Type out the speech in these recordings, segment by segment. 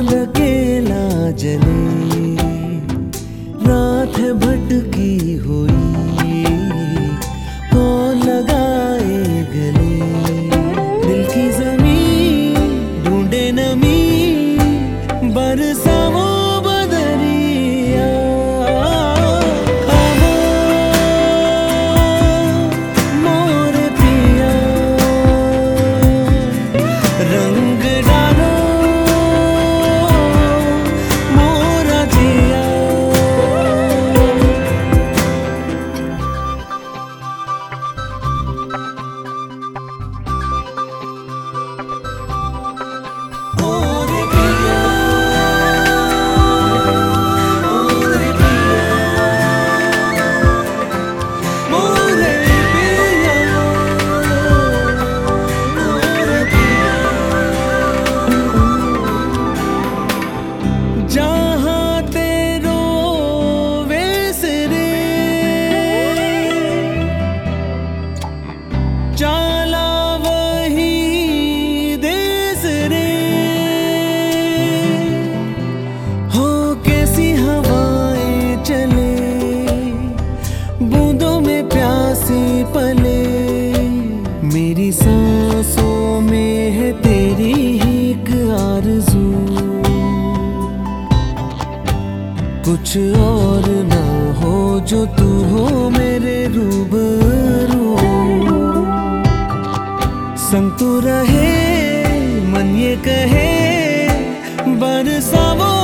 चाँद अकेला जले। रात भटकी हुई, कौन लगाए गले? दिल की ज़मीन ढूंढे नमी बरसा रंग पले। मेरी सांसों में है तेरी ही एक आरज़ू। कुछ और ना हो जो तू हो मेरे रूबरू। संग तू रहे, मन ये कहे बरसा वो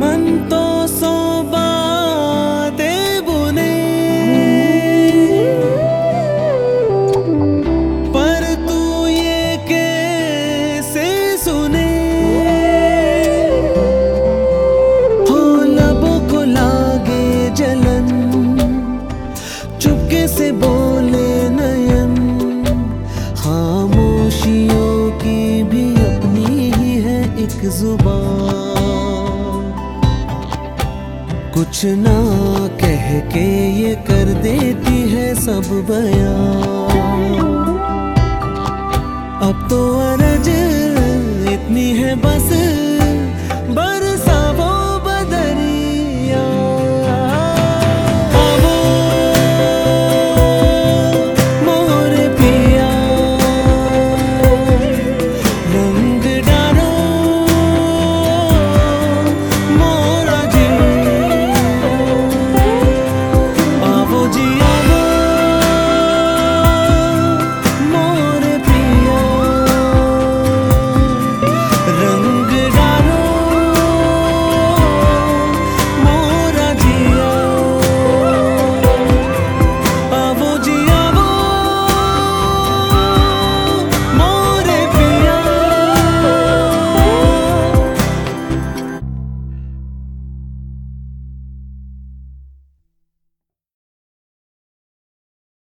मन कुछ ना कह के ये कर देती है सब बयान। अब तो अरज